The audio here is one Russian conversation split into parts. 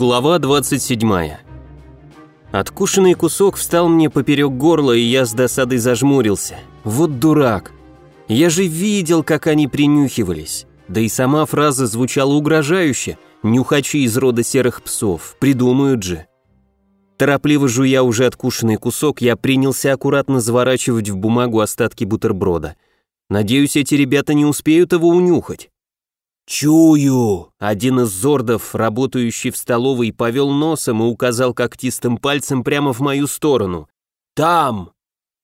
Глава 27. Откушенный кусок встал мне поперек горла, и я с досадой зажмурился. Вот дурак. Я же видел, как они принюхивались. Да и сама фраза звучала угрожающе. Нюхачи из рода серых псов. Придумают же. Торопливо жуя уже откушенный кусок, я принялся аккуратно заворачивать в бумагу остатки бутерброда. Надеюсь, эти ребята не успеют его унюхать. «Чую!» Один из зордов, работающий в столовой, повел носом и указал когтистым пальцем прямо в мою сторону. «Там!»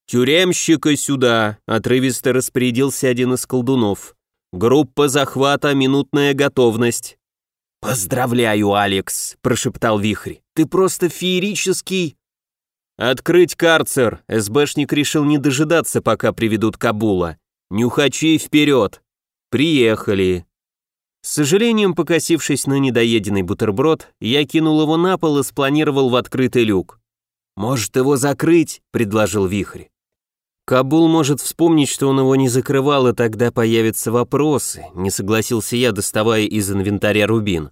«Тюремщика сюда!» — отрывисто распорядился один из колдунов. «Группа захвата, минутная готовность». «Поздравляю, Алекс!» — прошептал Вихрь. «Ты просто феерический...» «Открыть карцер!» — СБшник решил не дожидаться, пока приведут Кабула. «Нюхачи вперед!» «Приехали!» С сожалением, покосившись на недоеденный бутерброд, я кинул его на пол и спланировал в открытый люк. «Может, его закрыть?» — предложил Вихрь. Кабул может вспомнить, что он его не закрывал, и тогда появятся вопросы, не согласился я, доставая из инвентаря рубин.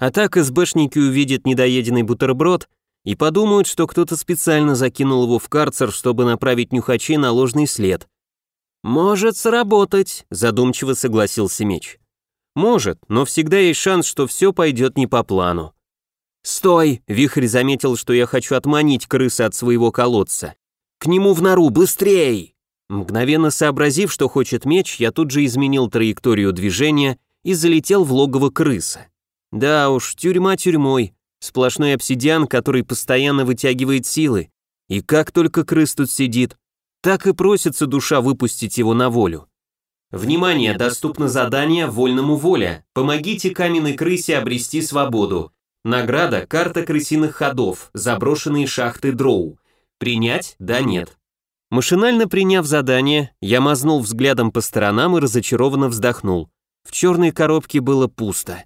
А так СБшники увидят недоеденный бутерброд и подумают, что кто-то специально закинул его в карцер, чтобы направить нюхачей на ложный след. «Может сработать», — задумчиво согласился меч. Может, но всегда есть шанс, что все пойдет не по плану. «Стой!» — Вихрь заметил, что я хочу отманить крыса от своего колодца. «К нему в нору, быстрей!» Мгновенно сообразив, что хочет меч, я тут же изменил траекторию движения и залетел в логово крыса. Да уж, тюрьма тюрьмой, сплошной обсидиан, который постоянно вытягивает силы. И как только крыс тут сидит, так и просится душа выпустить его на волю. Внимание, доступно задание «Вольному воля». Помогите каменной крысе обрести свободу. Награда – карта крысиных ходов, заброшенные шахты дроу. Принять? Да, нет. Машинально приняв задание, я мазнул взглядом по сторонам и разочарованно вздохнул. В черной коробке было пусто.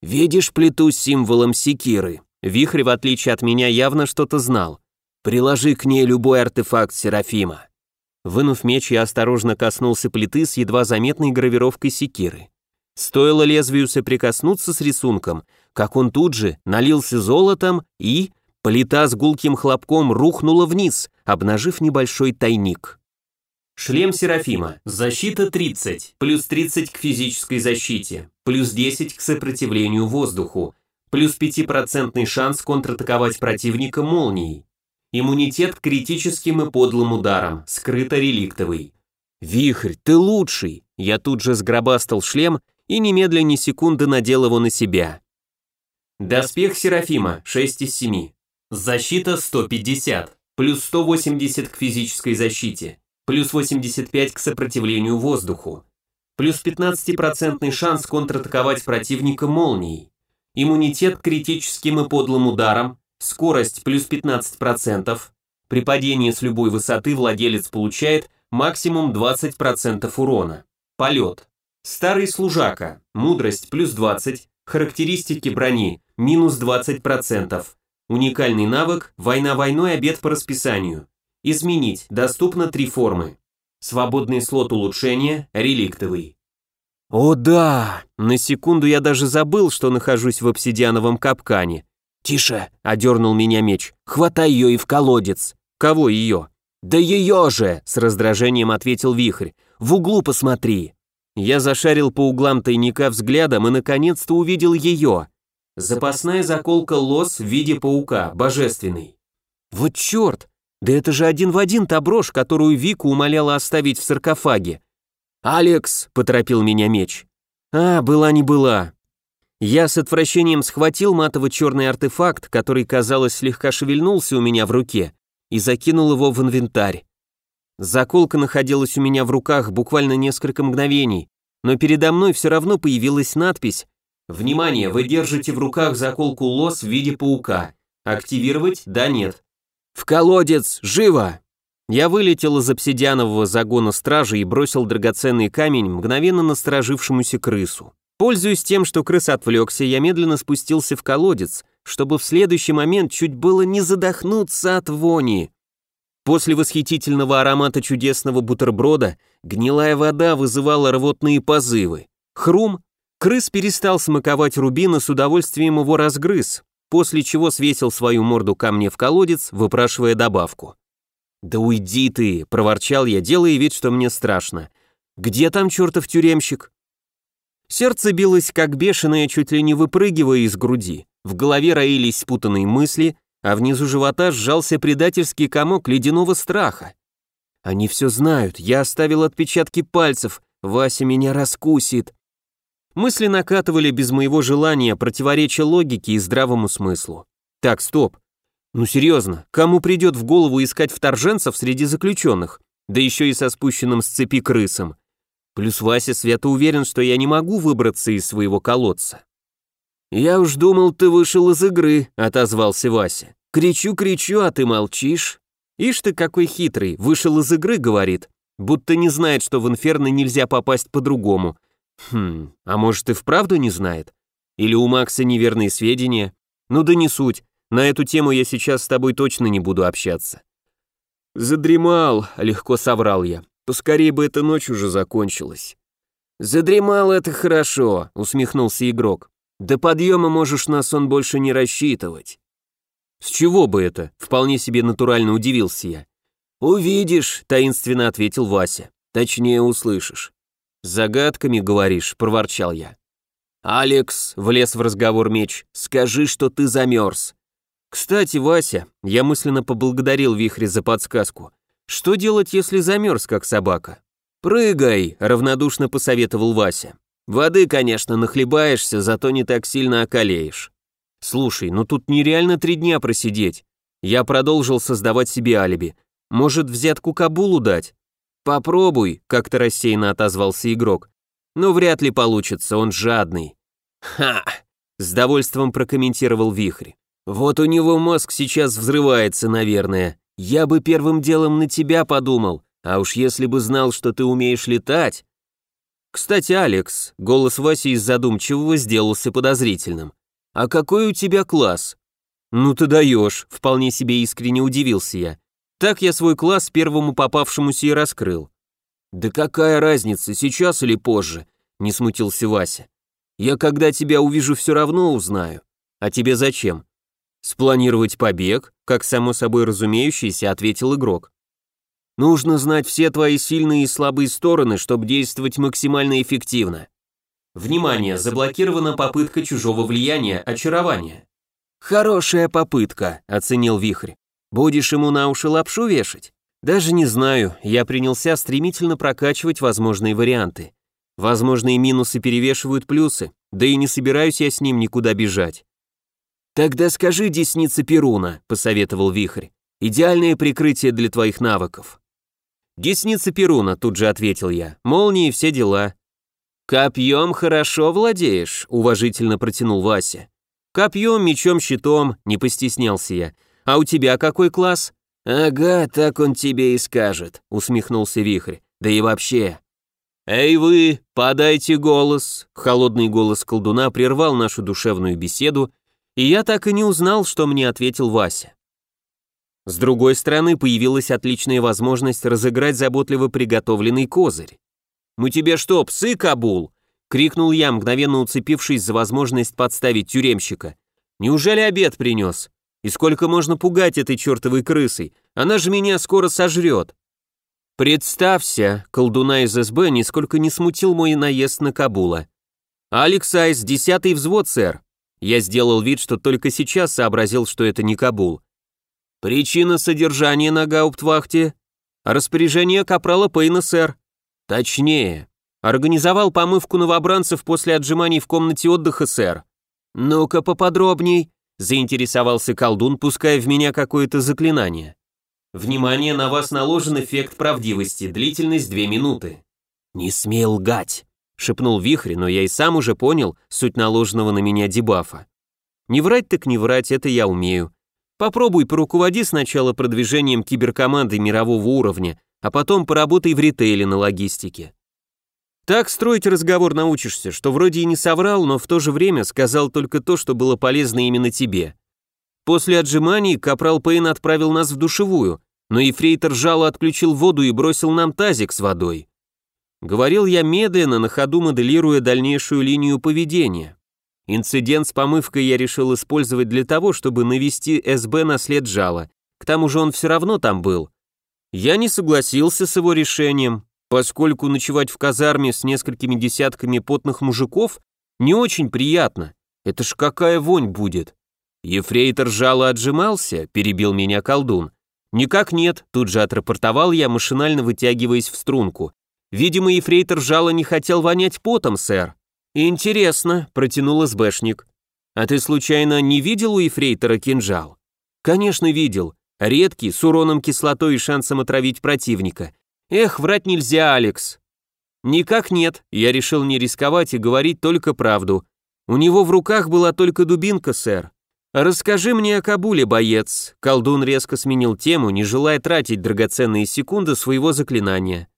«Видишь плиту с символом секиры?» Вихрь, в отличие от меня, явно что-то знал. «Приложи к ней любой артефакт Серафима». Вынув меч, я осторожно коснулся плиты с едва заметной гравировкой секиры. Стоило лезвию соприкоснуться с рисунком, как он тут же налился золотом и... Плита с гулким хлопком рухнула вниз, обнажив небольшой тайник. Шлем Серафима. Защита 30, плюс 30 к физической защите, плюс 10 к сопротивлению воздуху, плюс 5% шанс контратаковать противника молнией. Иммунитет к критическим и подлым ударам, скрыто реликтовый. «Вихрь, ты лучший!» Я тут же сгробастал шлем и немедленно ни секунды надел его на себя. Доспех Серафима, 6 из 7. Защита 150, плюс 180 к физической защите, плюс 85 к сопротивлению воздуху, плюс 15% шанс контратаковать противника молнией, иммунитет к критическим и подлым ударам, скорость плюс 15%, при падении с любой высоты владелец получает максимум 20% урона. Полет. Старый служака, мудрость плюс 20, характеристики брони минус 20%. Уникальный навык «Война войной, обед по расписанию». Изменить, доступно три формы. Свободный слот улучшения, реликтовый. О да! На секунду я даже забыл, что нахожусь в обсидиановом капкане. «Тише!» — одернул меня меч. «Хватай ее и в колодец!» «Кого ее?» «Да ее же!» — с раздражением ответил Вихрь. «В углу посмотри!» Я зашарил по углам тайника взглядом и наконец-то увидел ее. Запасная заколка лос в виде паука, божественный. Вот черт! Да это же один в один та брошь, которую Вика умоляла оставить в саркофаге. «Алекс!» — поторопил меня меч. «А, была не была. Я с отвращением схватил матово-черный артефакт, который, казалось, слегка шевельнулся у меня в руке, и закинул его в инвентарь. Заколка находилась у меня в руках буквально несколько мгновений, но передо мной все равно появилась надпись «Внимание, вы держите в руках заколку лос в виде паука. Активировать? Да, нет». «В колодец! Живо!» Я вылетел из обсидианового загона стражи и бросил драгоценный камень мгновенно насторожившемуся крысу. Пользуясь тем, что крыс отвлекся, я медленно спустился в колодец, чтобы в следующий момент чуть было не задохнуться от вони. После восхитительного аромата чудесного бутерброда гнилая вода вызывала рвотные позывы. Хрум! Крыс перестал смаковать рубин и с удовольствием его разгрыз, после чего свесил свою морду ко мне в колодец, выпрашивая добавку. «Да уйди ты!» – проворчал я, делая вид, что мне страшно. «Где там чертов тюремщик?» Сердце билось как бешеное, чуть ли не выпрыгивая из груди. В голове роились спутанные мысли, а внизу живота сжался предательский комок ледяного страха. Они все знают, я оставил отпечатки пальцев, Вася меня раскусит. Мысли накатывали без моего желания, противореча логике и здравому смыслу. Так, стоп. Ну серьезно, кому придет в голову искать вторженцев среди заключенных, да еще и со спущенным с цепи крысом? Плюс Вася свято уверен, что я не могу выбраться из своего колодца. «Я уж думал, ты вышел из игры», — отозвался Вася. «Кричу-кричу, а ты молчишь». «Ишь ты какой хитрый, вышел из игры», — говорит, будто не знает, что в инферно нельзя попасть по-другому. Хм, а может и вправду не знает? Или у Макса неверные сведения? Ну да не суть, на эту тему я сейчас с тобой точно не буду общаться. «Задремал», — легко соврал я. «Поскорее бы эта ночь уже закончилась». «Задремал это хорошо», — усмехнулся игрок. «До подъема можешь на сон больше не рассчитывать». «С чего бы это?» — вполне себе натурально удивился я. «Увидишь», — таинственно ответил Вася. «Точнее услышишь». «Загадками говоришь», — проворчал я. «Алекс», — влез в разговор меч, — «скажи, что ты замерз». «Кстати, Вася», — я мысленно поблагодарил Вихре за подсказку, «что делать, если замерз, как собака?» «Прыгай», — равнодушно посоветовал Вася. «Воды, конечно, нахлебаешься, зато не так сильно околеешь». «Слушай, ну тут нереально три дня просидеть». Я продолжил создавать себе алиби. «Может, взятку Кабулу дать?» «Попробуй», — как-то рассеянно отозвался игрок. «Но вряд ли получится, он жадный». «Ха!» — с довольством прокомментировал Вихрь. «Вот у него мозг сейчас взрывается, наверное. Я бы первым делом на тебя подумал, а уж если бы знал, что ты умеешь летать...» «Кстати, Алекс», — голос Васи из задумчивого сделался подозрительным. «А какой у тебя класс?» «Ну ты даешь», — вполне себе искренне удивился я. Так я свой класс первому попавшемуся и раскрыл. «Да какая разница, сейчас или позже?» — не смутился Вася. «Я когда тебя увижу все равно узнаю. А тебе зачем?» «Спланировать побег», как само собой разумеющийся, ответил игрок. «Нужно знать все твои сильные и слабые стороны, чтобы действовать максимально эффективно». Внимание, заблокирована попытка чужого влияния, очарования. «Хорошая попытка», — оценил Вихрь. Будешь ему на уши лапшу вешать? Даже не знаю, я принялся стремительно прокачивать возможные варианты. Возможные минусы перевешивают плюсы, да и не собираюсь я с ним никуда бежать. «Тогда скажи, десница Перуна», — посоветовал Вихрь. «Идеальное прикрытие для твоих навыков». «Десница Перуна», — тут же ответил я. «Молнии все дела». «Копьем хорошо владеешь», — уважительно протянул Вася. «Копьем, мечом, щитом», — не постеснялся я. А у тебя какой класс?» «Ага, так он тебе и скажет», — усмехнулся Вихрь. «Да и вообще». «Эй вы, подайте голос!» Холодный голос колдуна прервал нашу душевную беседу, и я так и не узнал, что мне ответил Вася. С другой стороны, появилась отличная возможность разыграть заботливо приготовленный козырь. «Мы тебе что, псы, Кабул?» — крикнул я, мгновенно уцепившись за возможность подставить тюремщика. «Неужели обед принес? И сколько можно пугать этой чертовой крысой? Она же меня скоро сожрет. Представься, колдуна из СБ нисколько не смутил мой наезд на Кабула. «Алекс Айс, десятый взвод, сэр». Я сделал вид, что только сейчас сообразил, что это не Кабул. «Причина содержания на гауптвахте?» «Распоряжение капрала Пейна, сэр». «Точнее». «Организовал помывку новобранцев после отжиманий в комнате отдыха, сэр». «Ну-ка поподробней», заинтересовался колдун, пуская в меня какое-то заклинание. Внимание, на вас наложен эффект правдивости, длительность 2 минуты. Не смей лгать, шепнул Вихрь, но я и сам уже понял суть наложенного на меня дебафа. Не врать так не врать, это я умею. Попробуй поруководи сначала продвижением киберкоманды мирового уровня, а потом поработай в ритейле на логистике. Так строить разговор научишься, что вроде и не соврал, но в то же время сказал только то, что было полезно именно тебе. После отжиманий капрал Пейн отправил нас в душевую, но ефрейтор жало отключил воду и бросил нам тазик с водой. Говорил я медленно, на ходу моделируя дальнейшую линию поведения. Инцидент с помывкой я решил использовать для того, чтобы навести СБ на след жала. К тому же он все равно там был. Я не согласился с его решением, поскольку ночевать в казарме с несколькими десятками потных мужиков не очень приятно. Это ж какая вонь будет. Ефрейтор жало отжимался, перебил меня колдун. Никак нет, тут же отрапортовал я, машинально вытягиваясь в струнку. Видимо, ефрейтор жало не хотел вонять потом, сэр. Интересно, протянул СБшник. А ты случайно не видел у ефрейтора кинжал? Конечно, видел. Редкий, с уроном кислотой и шансом отравить противника. Эх, врать нельзя, Алекс. Никак нет, я решил не рисковать и говорить только правду. У него в руках была только дубинка, сэр. Расскажи мне о Кабуле, боец. Колдун резко сменил тему, не желая тратить драгоценные секунды своего заклинания.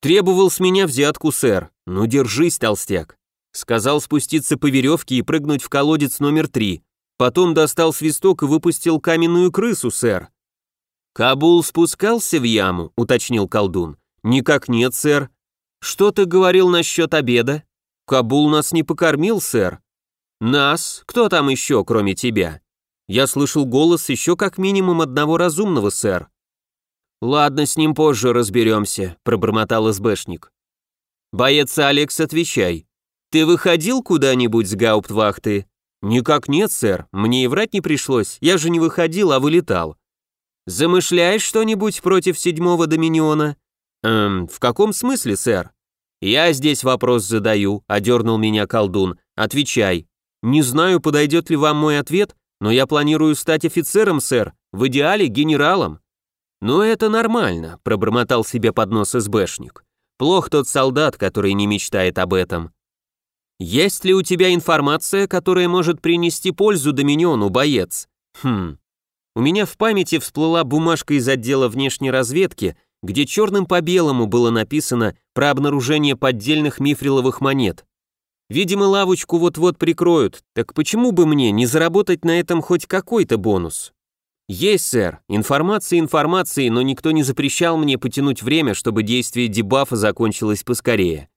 Требовал с меня взятку, сэр. Ну держись, толстяк. Сказал спуститься по веревке и прыгнуть в колодец номер три. Потом достал свисток и выпустил каменную крысу, сэр. «Кабул спускался в яму?» — уточнил колдун. «Никак нет, сэр». «Что ты говорил насчет обеда?» «Кабул нас не покормил, сэр». «Нас? Кто там еще, кроме тебя?» «Я слышал голос еще как минимум одного разумного, сэр». «Ладно, с ним позже разберемся», — пробормотал СБшник. «Боец Алекс, отвечай. Ты выходил куда-нибудь с гауптвахты?» «Никак нет, сэр, мне и врать не пришлось, я же не выходил, а вылетал». «Замышляешь что-нибудь против седьмого доминиона?» «Эм, в каком смысле, сэр?» «Я здесь вопрос задаю», — одернул меня колдун. «Отвечай». «Не знаю, подойдет ли вам мой ответ, но я планирую стать офицером, сэр, в идеале генералом». «Ну это нормально», — пробормотал себе под нос СБшник. «Плох тот солдат, который не мечтает об этом». «Есть ли у тебя информация, которая может принести пользу Доминиону, боец?» «Хм, у меня в памяти всплыла бумажка из отдела внешней разведки, где черным по белому было написано про обнаружение поддельных мифриловых монет. Видимо, лавочку вот-вот прикроют, так почему бы мне не заработать на этом хоть какой-то бонус? Есть, сэр, информация информации, но никто не запрещал мне потянуть время, чтобы действие дебафа закончилось поскорее.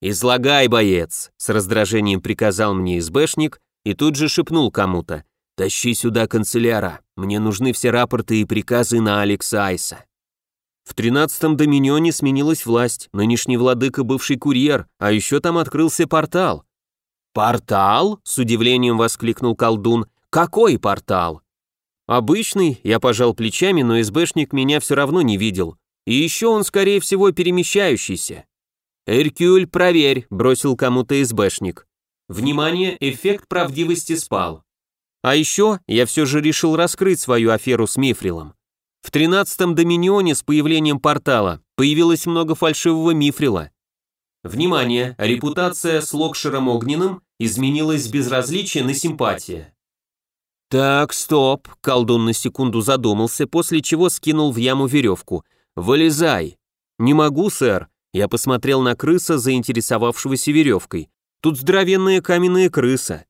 «Излагай, боец!» — с раздражением приказал мне СБшник и тут же шепнул кому-то. «Тащи сюда канцеляра, мне нужны все рапорты и приказы на Алекса Айса». В тринадцатом Доминионе сменилась власть, нынешний владыка бывший курьер, а еще там открылся портал. «Портал?» — с удивлением воскликнул колдун. «Какой портал?» «Обычный», — я пожал плечами, но СБшник меня все равно не видел. И еще он, скорее всего, перемещающийся. «Эркюль, проверь», — бросил кому-то СБшник. «Внимание, эффект правдивости спал. А еще я все же решил раскрыть свою аферу с Мифрилом. В 13-м Доминионе с появлением портала появилось много фальшивого Мифрила. Внимание, репутация с Локшером Огненным изменилась с безразличия на симпатия. «Так, стоп», — колдун на секунду задумался, после чего скинул в яму веревку. «Вылезай». «Не могу, сэр». Я посмотрел на крыса, заинтересовавшегося веревкой. «Тут здоровенная каменная крыса.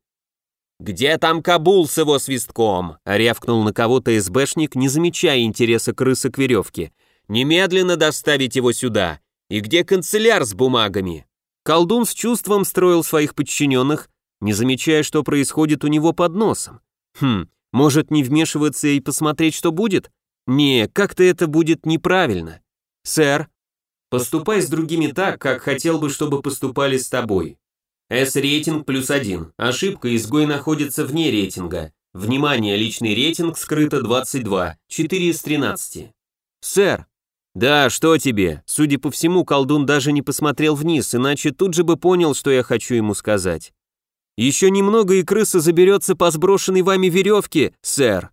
«Где там Кабул с его свистком?» — рявкнул на кого-то СБшник, не замечая интереса крысы к веревке. «Немедленно доставить его сюда! И где канцеляр с бумагами?» Колдун с чувством строил своих подчиненных, не замечая, что происходит у него под носом. Хм, может не вмешиваться и посмотреть, что будет? Не, как-то это будет неправильно. Сэр, поступай с другими так, как хотел бы, чтобы поступали с тобой. S-рейтинг плюс один. Ошибка, изгой находится вне рейтинга. Внимание, личный рейтинг скрыто 22, 4 из 13. Сэр. Да, что тебе? Судя по всему, колдун даже не посмотрел вниз, иначе тут же бы понял, что я хочу ему сказать. Еще немного, и крыса заберется по сброшенной вами веревке, сэр.